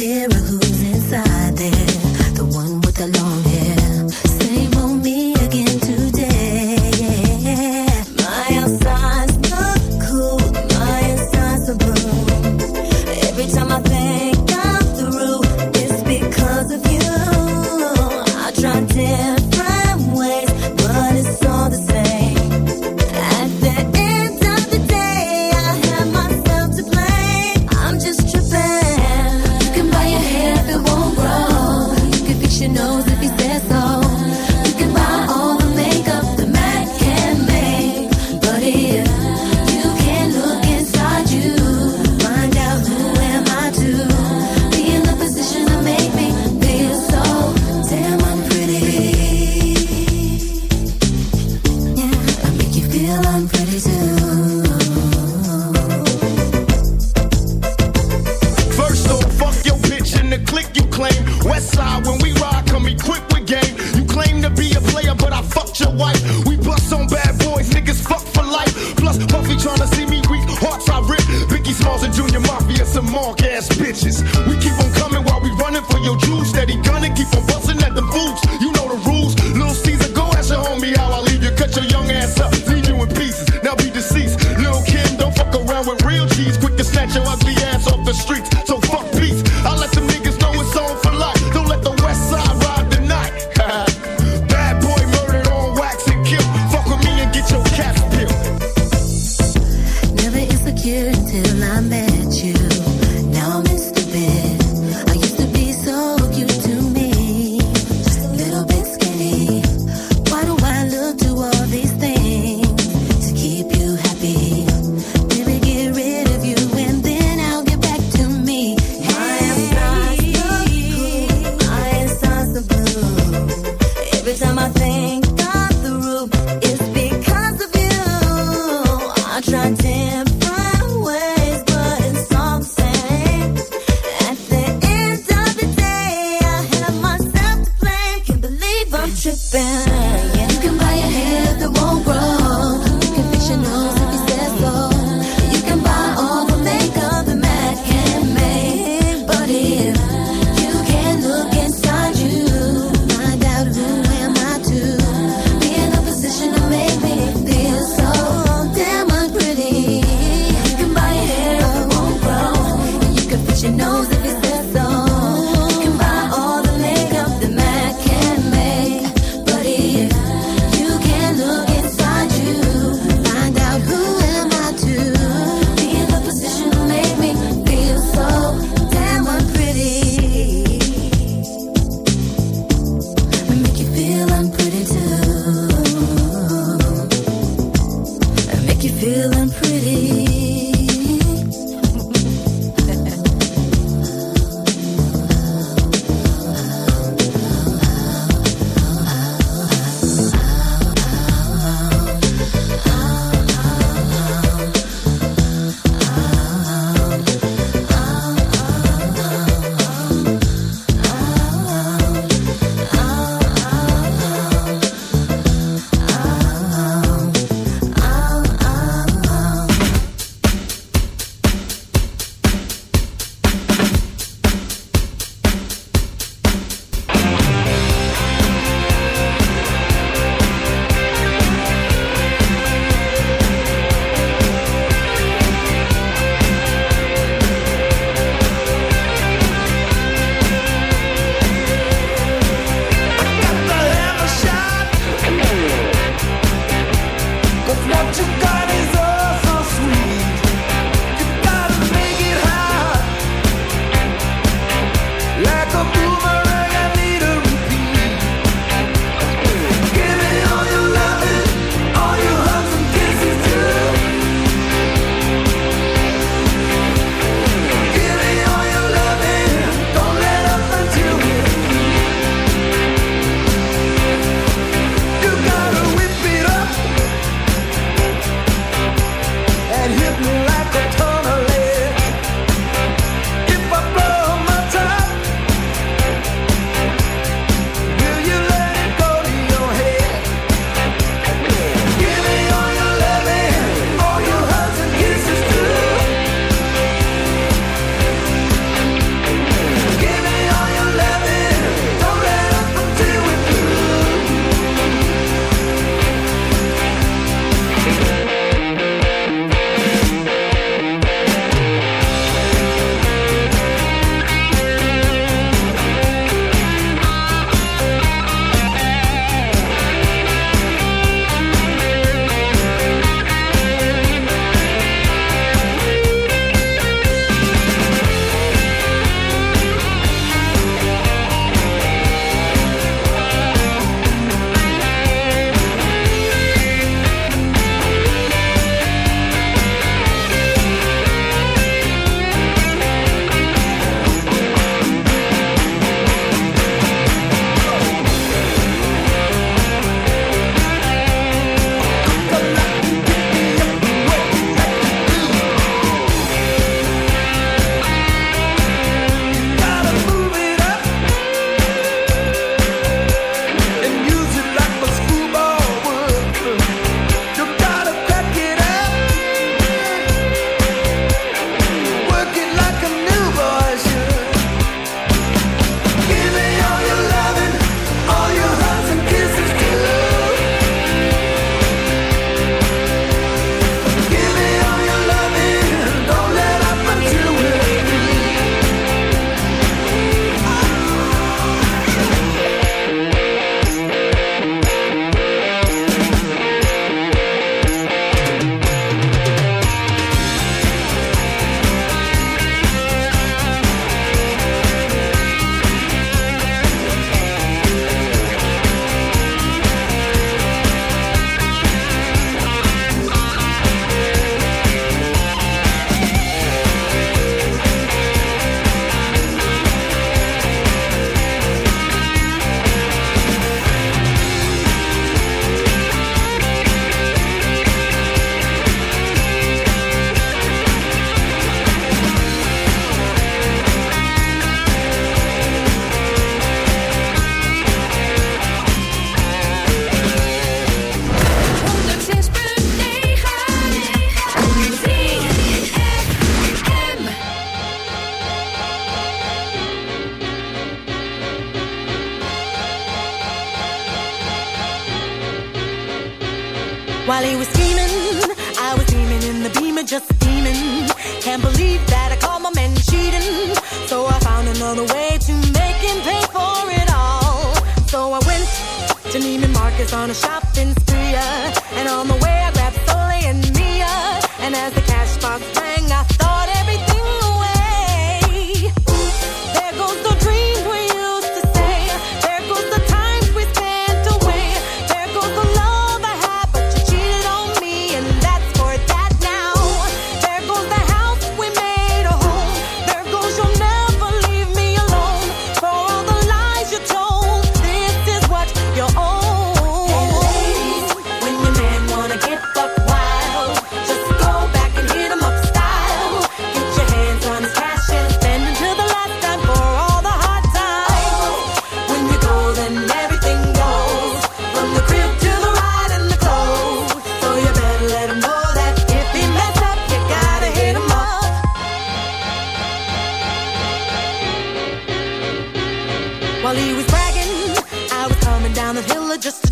mirror. I'm pretty too. First off, fuck your bitch and the click you claim. West side, when we ride, come equipped with game. You claim to be a player, but I fucked your wife. We bust on bad boys, niggas fuck for life. Plus, Puffy tryna see me weak, hearts I rip. Biggie Smalls and Junior Mafia, some mark ass bitches. We keep on coming while we running for your jewels. Steady gunning, keep on the street. love. just a. Can't believe that I called my man cheating. So I found another way to make him pay for it all. So I went to Neiman Marcus on a shopping spree. Uh, and on the down the hill or just